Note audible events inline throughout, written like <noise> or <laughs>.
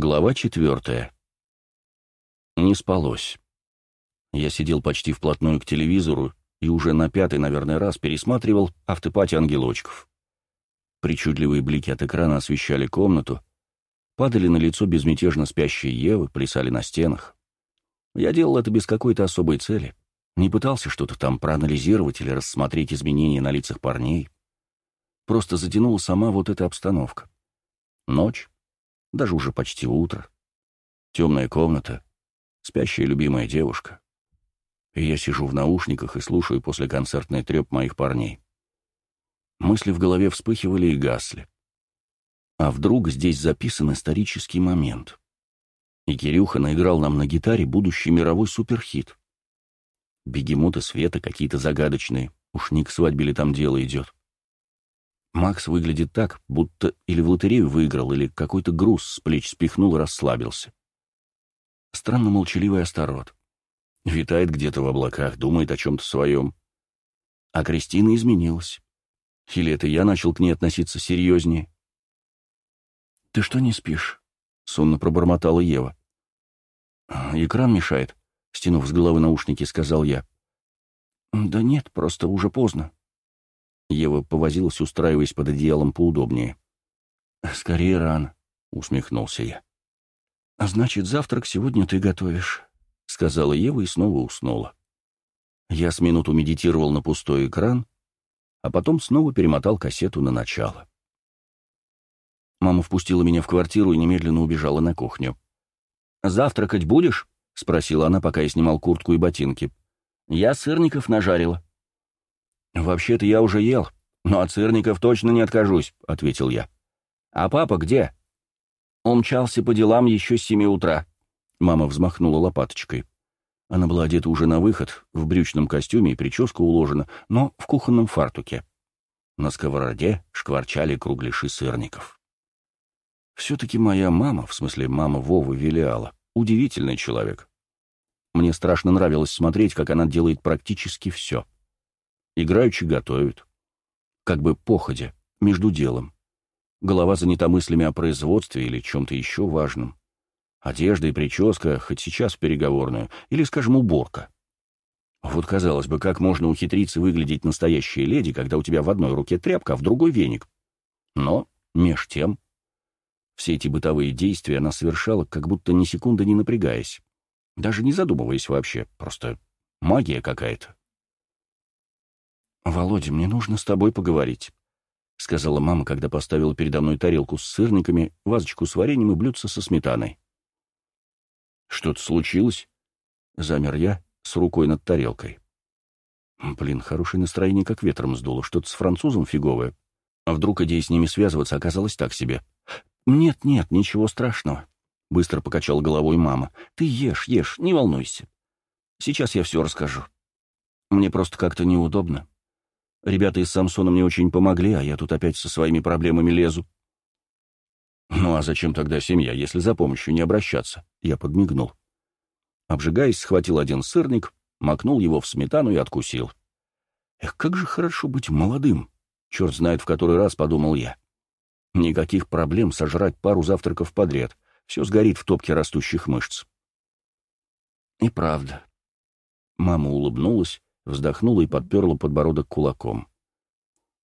Глава четвертая. Не спалось. Я сидел почти вплотную к телевизору и уже на пятый, наверное, раз пересматривал автопати ангелочков. Причудливые блики от экрана освещали комнату, падали на лицо безмятежно спящей Евы, плясали на стенах. Я делал это без какой-то особой цели, не пытался что-то там проанализировать или рассмотреть изменения на лицах парней. Просто затянула сама вот эта обстановка. Ночь, даже уже почти утро. Темная комната, спящая любимая девушка. И я сижу в наушниках и слушаю после концертный треп моих парней. Мысли в голове вспыхивали и гасли. А вдруг здесь записан исторический момент? И Кирюха наиграл нам на гитаре будущий мировой суперхит. Бегемоты света какие-то загадочные, уж не к свадьбе ли там дело идет. Макс выглядит так, будто или в лотерею выиграл, или какой-то груз с плеч спихнул и расслабился. Странно молчаливый Астарот. Витает где-то в облаках, думает о чем-то своем. А Кристина изменилась. Или это я начал к ней относиться серьезнее? «Ты что не спишь?» — сонно пробормотала Ева. «Экран мешает», — стянув с головы наушники, сказал я. «Да нет, просто уже поздно». Ева повозилась, устраиваясь под одеялом поудобнее. «Скорее рано», — усмехнулся я. «А значит, завтрак сегодня ты готовишь», — сказала Ева и снова уснула. Я с минуту медитировал на пустой экран, а потом снова перемотал кассету на начало. Мама впустила меня в квартиру и немедленно убежала на кухню. «Завтракать будешь?» — спросила она, пока я снимал куртку и ботинки. «Я сырников нажарила». «Вообще-то я уже ел, но от сырников точно не откажусь», — ответил я. «А папа где?» Он мчался по делам еще с семи утра. Мама взмахнула лопаточкой. Она была одета уже на выход, в брючном костюме и прическа уложена, но в кухонном фартуке. На сковороде шкварчали кругляши сырников. Все-таки моя мама, в смысле мама Вовы Велиала, удивительный человек. Мне страшно нравилось смотреть, как она делает практически все — Играючи готовят. Как бы походя, между делом. Голова занята мыслями о производстве или чем-то еще важном. Одежда и прическа, хоть сейчас в переговорную, или, скажем, уборка. Вот, казалось бы, как можно ухитриться выглядеть настоящей леди, когда у тебя в одной руке тряпка, а в другой веник? Но, меж тем, все эти бытовые действия она совершала, как будто ни секунды не напрягаясь. Даже не задумываясь вообще, просто магия какая-то. «Володя, мне нужно с тобой поговорить», — сказала мама, когда поставила передо мной тарелку с сырниками, вазочку с вареньем и блюдце со сметаной. «Что-то случилось?» — замер я с рукой над тарелкой. Блин, хорошее настроение как ветром сдуло, что-то с французом фиговое. А вдруг идея с ними связываться оказалась так себе? «Нет-нет, ничего страшного», — быстро покачала головой мама. «Ты ешь, ешь, не волнуйся. Сейчас я все расскажу. Мне просто как-то неудобно. Ребята из Самсона мне очень помогли, а я тут опять со своими проблемами лезу. Ну а зачем тогда семья, если за помощью не обращаться? Я подмигнул. Обжигаясь, схватил один сырник, макнул его в сметану и откусил. Эх, как же хорошо быть молодым. Черт знает, в который раз подумал я. Никаких проблем сожрать пару завтраков подряд. Все сгорит в топке растущих мышц. И правда. Мама улыбнулась, вздохнула и подперла подбородок кулаком.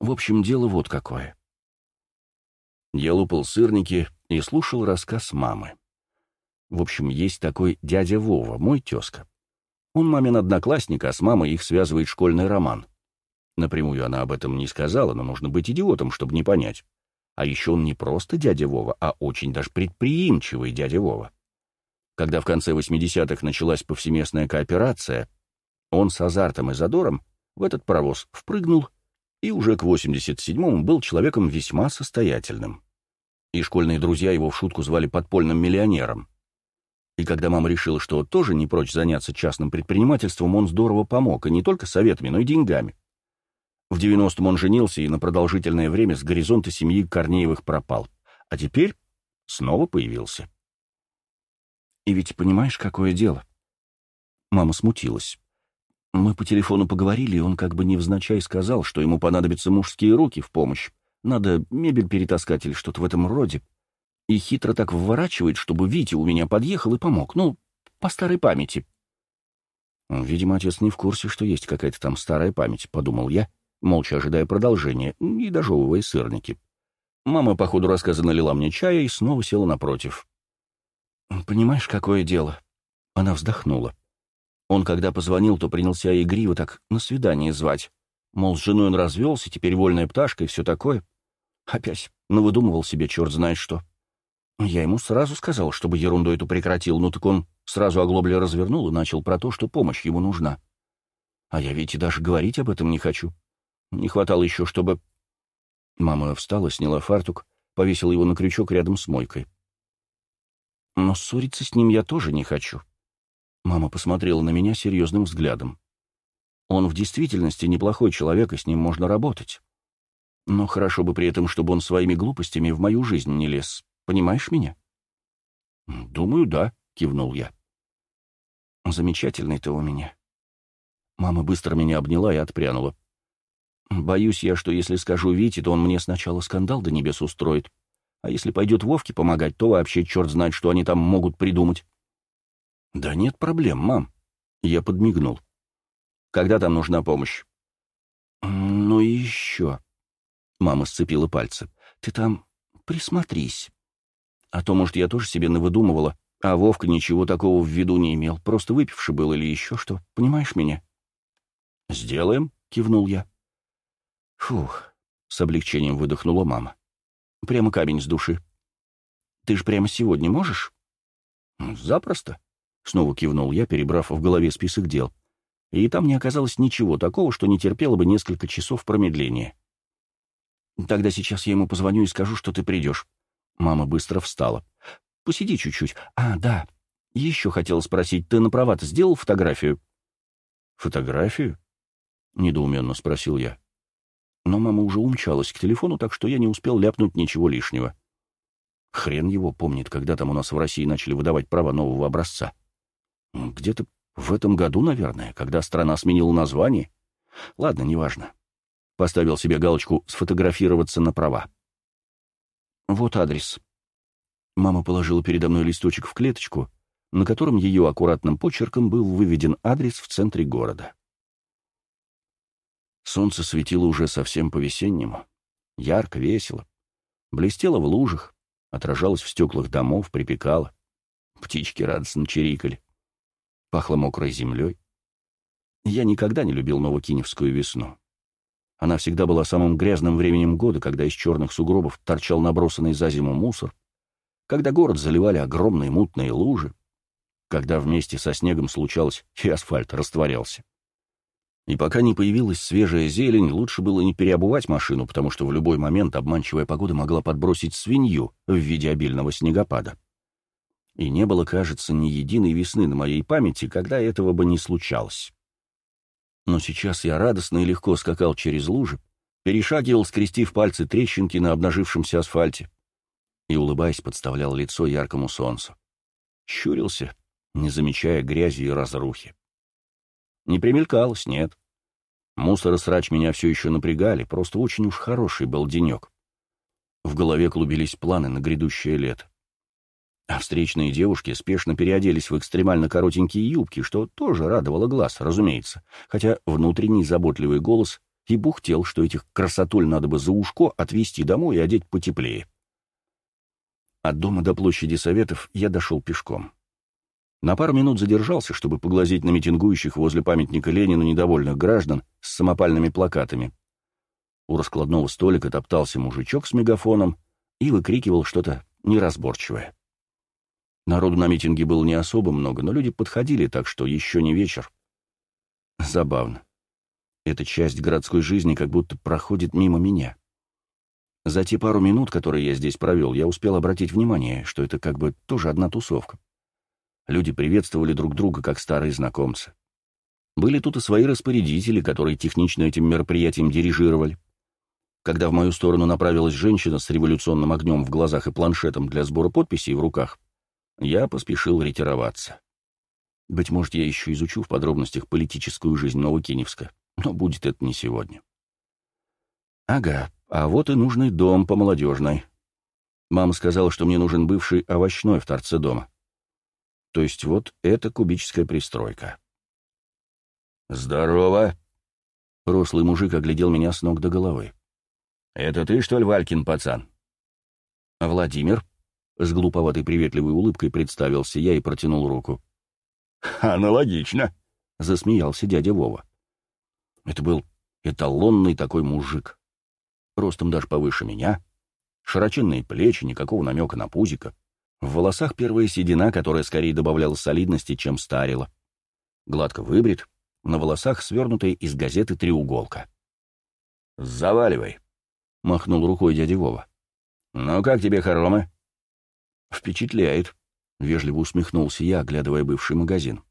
В общем, дело вот какое. Я лупал сырники и слушал рассказ мамы. В общем, есть такой дядя Вова, мой тезка. Он мамин одноклассник, а с мамой их связывает школьный роман. Напрямую она об этом не сказала, но нужно быть идиотом, чтобы не понять. А еще он не просто дядя Вова, а очень даже предприимчивый дядя Вова. Когда в конце 80-х началась повсеместная кооперация, он с азартом и задором в этот паровоз впрыгнул и уже к 87-му был человеком весьма состоятельным. И школьные друзья его в шутку звали подпольным миллионером. И когда мама решила, что тоже не прочь заняться частным предпринимательством, он здорово помог, и не только советами, но и деньгами. В 90-м он женился и на продолжительное время с горизонта семьи Корнеевых пропал. А теперь снова появился. И ведь понимаешь, какое дело? Мама смутилась. Мы по телефону поговорили, и он как бы невзначай сказал, что ему понадобятся мужские руки в помощь. Надо мебель перетаскать или что-то в этом роде. И хитро так вворачивает, чтобы Витя у меня подъехал и помог. Ну, по старой памяти. Видимо, отец не в курсе, что есть какая-то там старая память, подумал я, молча ожидая продолжения и дожевывая сырники. Мама по ходу рассказа налила мне чая и снова села напротив. «Понимаешь, какое дело?» Она вздохнула. Он, когда позвонил, то принялся игриво так на свидание звать. Мол, с женой он развелся, теперь вольная пташка и все такое. Опять навыдумывал себе черт знает что. Я ему сразу сказал, чтобы ерунду эту прекратил, ну так он сразу оглобли развернул и начал про то, что помощь ему нужна. А я ведь и даже говорить об этом не хочу. Не хватало еще, чтобы... Мама встала, сняла фартук, повесила его на крючок рядом с мойкой. Но ссориться с ним я тоже не хочу. Мама посмотрела на меня серьезным взглядом. Он в действительности неплохой человек, и с ним можно работать. Но хорошо бы при этом, чтобы он своими глупостями в мою жизнь не лез. Понимаешь меня? «Думаю, да», — кивнул я. «Замечательный ты у меня». Мама быстро меня обняла и отпрянула. «Боюсь я, что если скажу Вите, то он мне сначала скандал до небес устроит. А если пойдет Вовке помогать, то вообще черт знает, что они там могут придумать». «Да нет проблем, мам». Я подмигнул. «Когда там нужна помощь?» «Ну и еще...» Мама сцепила пальцы. «Ты там присмотрись. А то, может, я тоже себе навыдумывала, а Вовка ничего такого в виду не имел, просто выпивший был или еще что. Понимаешь меня?» «Сделаем», — кивнул я. «Фух», — с облегчением выдохнула мама. «Прямо камень с души. Ты же прямо сегодня можешь?» «Запросто», — снова кивнул я, перебрав в голове список дел. И там не оказалось ничего такого, что не терпело бы несколько часов промедления. «Тогда сейчас я ему позвоню и скажу, что ты придешь». Мама быстро встала. «Посиди чуть-чуть. А, да. Еще хотела спросить, ты на права сделал фотографию?» «Фотографию?» — недоуменно спросил я. Но мама уже умчалась к телефону, так что я не успел ляпнуть ничего лишнего. Хрен его помнит, когда там у нас в России начали выдавать права нового образца. Где-то в этом году, наверное, когда страна сменила название. Ладно, неважно. Поставил себе галочку «Сфотографироваться на права». Вот адрес. Мама положила передо мной листочек в клеточку, на котором ее аккуратным почерком был выведен адрес в центре города. Солнце светило уже совсем по-весеннему. Ярко, весело. Блестело в лужах, отражалось в стеклах домов, припекало. Птички радостно чирикали. Пахло мокрой землей. Я никогда не любил Новокиневскую весну. Она всегда была самым грязным временем года, когда из черных сугробов торчал набросанный за зиму мусор, когда город заливали огромные мутные лужи, когда вместе со снегом случалось и асфальт растворялся. И пока не появилась свежая зелень, лучше было не переобувать машину, потому что в любой момент обманчивая погода могла подбросить свинью в виде обильного снегопада. И не было, кажется, ни единой весны на моей памяти, когда этого бы не случалось. Но сейчас я радостно и легко скакал через лужи, перешагивал, скрестив пальцы трещинки на обнажившемся асфальте, и, улыбаясь, подставлял лицо яркому солнцу. Щурился, не замечая грязи и разрухи. Не примелькалось, нет. Мусор и срач меня все еще напрягали, просто очень уж хороший был денек. В голове клубились планы на грядущее лето. А встречные девушки спешно переоделись в экстремально коротенькие юбки, что тоже радовало глаз, разумеется, хотя внутренний заботливый голос и бухтел, что этих красотуль надо бы за ушко отвезти домой и одеть потеплее. От дома до площади Советов я дошел пешком. На пару минут задержался, чтобы поглазеть на митингующих возле памятника Ленину недовольных граждан с самопальными плакатами. У раскладного столика топтался мужичок с мегафоном и выкрикивал что-то неразборчивое. Народу на митинге было не особо много, но люди подходили, так что еще не вечер. Забавно. Эта часть городской жизни как будто проходит мимо меня. За те пару минут, которые я здесь провел, я успел обратить внимание, что это как бы тоже одна тусовка. Люди приветствовали друг друга как старые знакомцы. Были тут и свои распорядители, которые технично этим мероприятием дирижировали. Когда в мою сторону направилась женщина с революционным огнем в глазах и планшетом для сбора подписей в руках, я поспешил ретироваться. Быть может, я еще изучу в подробностях политическую жизнь Новокиневска, но будет это не сегодня. Ага, а вот и нужный дом по молодежной. Мама сказала, что мне нужен бывший овощной в торце дома. То есть вот эта кубическая пристройка. «Здорово!» Рослый мужик оглядел меня с ног до головы. «Это ты, что ли, Валькин пацан?» «Владимир», — с глуповатой приветливой улыбкой представился я и протянул руку. <laughs> «Аналогично», — засмеялся дядя Вова. Это был эталонный такой мужик. Ростом даже повыше меня, широченные плечи, никакого намека на пузико. В волосах первая седина, которая скорее добавляла солидности, чем старила. Гладко выбрит, на волосах свернутая из газеты треуголка. «Заваливай», — махнул рукой дядя Вова. «Ну, как тебе хоромы?» «Впечатляет», — вежливо усмехнулся я, оглядывая бывший магазин.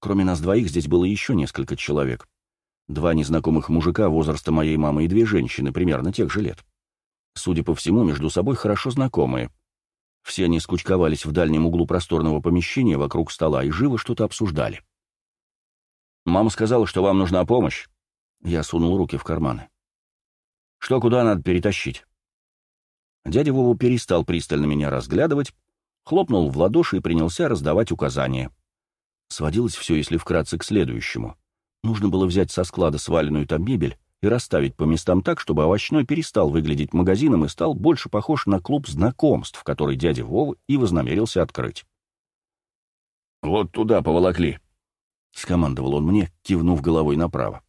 Кроме нас двоих здесь было еще несколько человек. Два незнакомых мужика возраста моей мамы и две женщины, примерно тех же лет. Судя по всему, между собой хорошо знакомые. Все они скучковались в дальнем углу просторного помещения вокруг стола и живо что-то обсуждали. «Мама сказала, что вам нужна помощь». Я сунул руки в карманы. «Что куда надо перетащить?» Дядя Вова перестал пристально меня разглядывать, хлопнул в ладоши и принялся раздавать указания. Сводилось все, если вкратце, к следующему. Нужно было взять со склада сваленную там мебель и расставить по местам так, чтобы овощной перестал выглядеть магазином и стал больше похож на клуб знакомств, который дядя Вова и вознамерился открыть. «Вот туда поволокли», — скомандовал он мне, кивнув головой направо.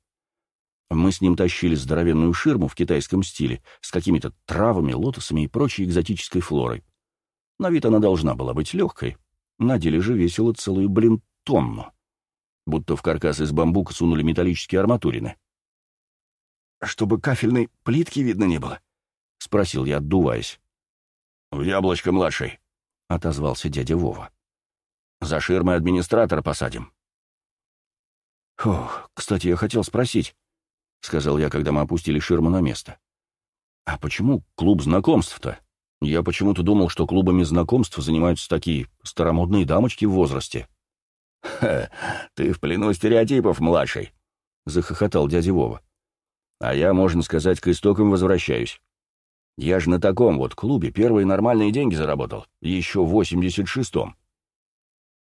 Мы с ним тащили здоровенную ширму в китайском стиле с какими-то травами, лотосами и прочей экзотической флорой. На вид она должна была быть легкой, на деле же весила целую, блин, тонну. Будто в каркас из бамбука сунули металлические арматурины. «Чтобы кафельной плитки видно не было?» — спросил я, отдуваясь. «В яблочко младший», — отозвался дядя Вова. «За ширмой администратора посадим». «Ох, кстати, я хотел спросить», — сказал я, когда мы опустили ширму на место. «А почему клуб знакомств-то? Я почему-то думал, что клубами знакомств занимаются такие старомодные дамочки в возрасте». «Ха, ты в плену стереотипов, младший», — захохотал дядя Вова. «А я, можно сказать, к истокам возвращаюсь. Я же на таком вот клубе первые нормальные деньги заработал, еще в 86-м».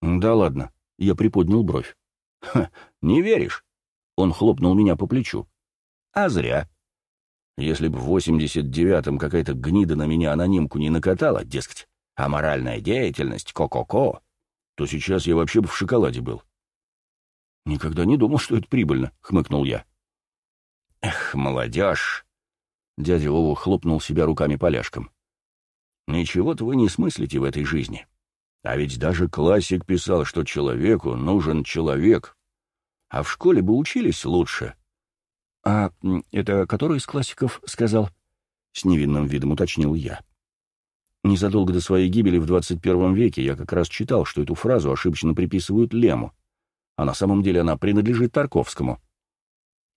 «Да ладно», — я приподнял бровь. «Ха, не веришь?» — он хлопнул меня по плечу. «А зря. Если бы в 89-м какая-то гнида на меня анонимку не накатала, дескать, аморальная деятельность, ко-ко-ко, то сейчас я вообще бы в шоколаде был. «Никогда не думал, что это прибыльно», — хмыкнул я. «Эх, молодежь!» Дядя Вова хлопнул себя руками поляшком. «Ничего-то вы не смыслите в этой жизни. А ведь даже классик писал, что человеку нужен человек. А в школе бы учились лучше». «А это который из классиков сказал?» — с невинным видом уточнил я. Незадолго до своей гибели в 21 веке я как раз читал, что эту фразу ошибочно приписывают Лему, а на самом деле она принадлежит Тарковскому.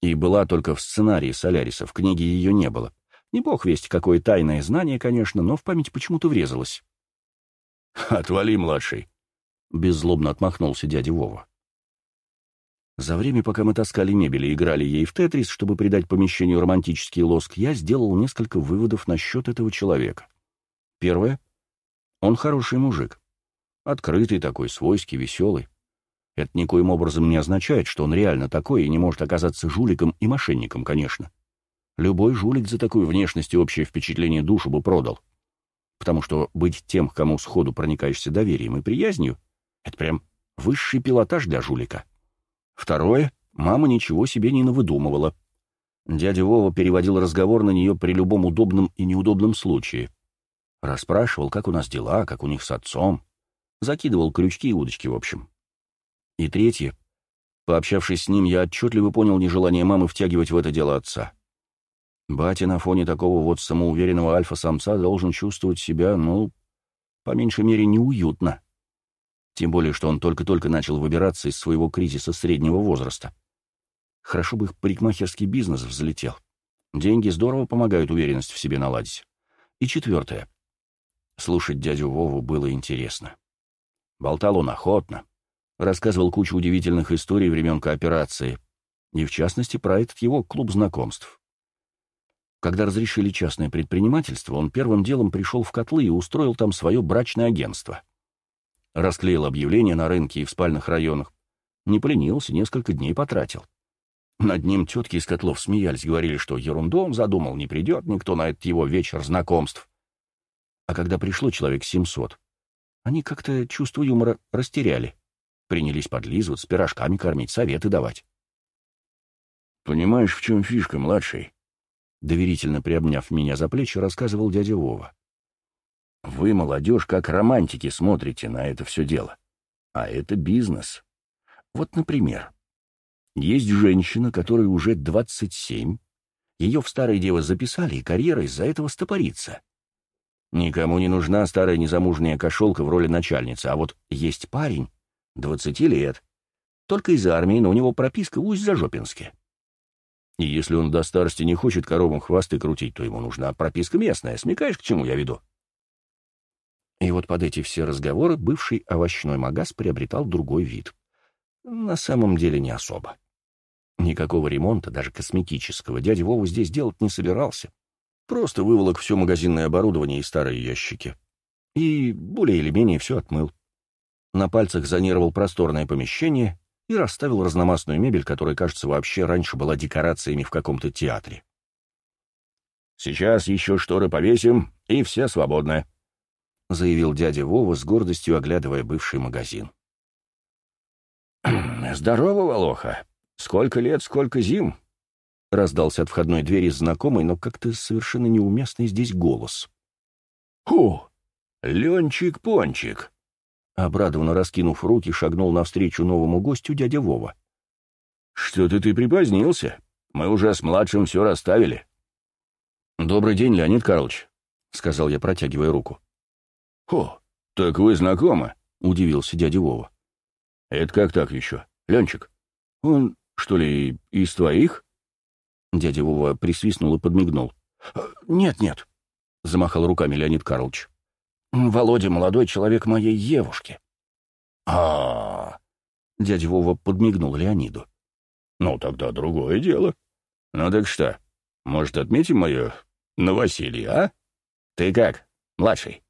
И была только в сценарии Соляриса, в книге ее не было. Не бог весть, какое тайное знание, конечно, но в память почему-то врезалось. «Отвали, младший!» — беззлобно отмахнулся дядя Вова. За время, пока мы таскали мебель и играли ей в тетрис, чтобы придать помещению романтический лоск, я сделал несколько выводов насчет этого человека. Первое. Он хороший мужик. Открытый такой, свойский, веселый. Это никоим образом не означает, что он реально такой и не может оказаться жуликом и мошенником, конечно. Любой жулик за такую внешность и общее впечатление душу бы продал. Потому что быть тем, кому сходу проникаешься доверием и приязнью, это прям высший пилотаж для жулика. Второе. Мама ничего себе не навыдумывала. Дядя Вова переводил разговор на нее при любом удобном и неудобном случае. Расспрашивал, как у нас дела, как у них с отцом. Закидывал крючки и удочки, в общем. И третье. Пообщавшись с ним, я отчетливо понял нежелание мамы втягивать в это дело отца. Батя на фоне такого вот самоуверенного альфа-самца должен чувствовать себя, ну, по меньшей мере, неуютно. Тем более, что он только-только начал выбираться из своего кризиса среднего возраста. Хорошо бы их парикмахерский бизнес взлетел. Деньги здорово помогают уверенность в себе наладить. И четвертое. Слушать дядю Вову было интересно. Болтал он охотно, рассказывал кучу удивительных историй времен кооперации, и в частности про этот его клуб знакомств. Когда разрешили частное предпринимательство, он первым делом пришел в котлы и устроил там свое брачное агентство. Расклеил объявления на рынке и в спальных районах. Не поленился, несколько дней потратил. Над ним тетки из котлов смеялись, говорили, что ерунду он задумал, не придет никто на этот его вечер знакомств. А когда пришло человек семьсот, они как-то чувство юмора растеряли. Принялись подлизывать, с пирожками кормить, советы давать. «Понимаешь, в чем фишка, младший?» Доверительно приобняв меня за плечи, рассказывал дядя Вова. «Вы, молодежь, как романтики смотрите на это все дело. А это бизнес. Вот, например, есть женщина, которой уже 27, ее в старые девы записали, и карьера из-за этого стопорится. Никому не нужна старая незамужняя кошелка в роли начальницы, а вот есть парень, 20 лет, только из армии, но у него прописка в Усть-Зажопинске. И если он до старости не хочет коровам хвосты крутить, то ему нужна прописка местная. Смекаешь, к чему я веду? И вот под эти все разговоры бывший овощной магаз приобретал другой вид. На самом деле не особо. Никакого ремонта, даже косметического, дядя Вова здесь делать не собирался. Просто выволок все магазинное оборудование и старые ящики. И более или менее все отмыл. На пальцах зонировал просторное помещение, и расставил разномастную мебель, которая, кажется, вообще раньше была декорациями в каком-то театре. «Сейчас еще шторы повесим, и все свободны», — заявил дядя Вова с гордостью, оглядывая бывший магазин. «Здорово, Волоха! Сколько лет, сколько зим!» — раздался от входной двери знакомый, но как-то совершенно неуместный здесь голос. «Ху! Ленчик-пончик!» Обрадованно раскинув руки, шагнул навстречу новому гостю дядя Вова. «Что-то ты припозднился. Мы уже с младшим все расставили». «Добрый день, Леонид Карлович», — сказал я, протягивая руку. «О, так вы знакомы?» — удивился дядя Вова. «Это как так еще? Ленчик, он, что ли, из твоих?» Дядя Вова присвистнул и подмигнул. «Нет-нет», — замахал руками Леонид Карлович. Володя — молодой человек моей Евушки. а, Дядя Вова подмигнул Леониду. «Ну, тогда другое дело. Ну так что, может, отметим мое новоселье, а? Ты как, младший?»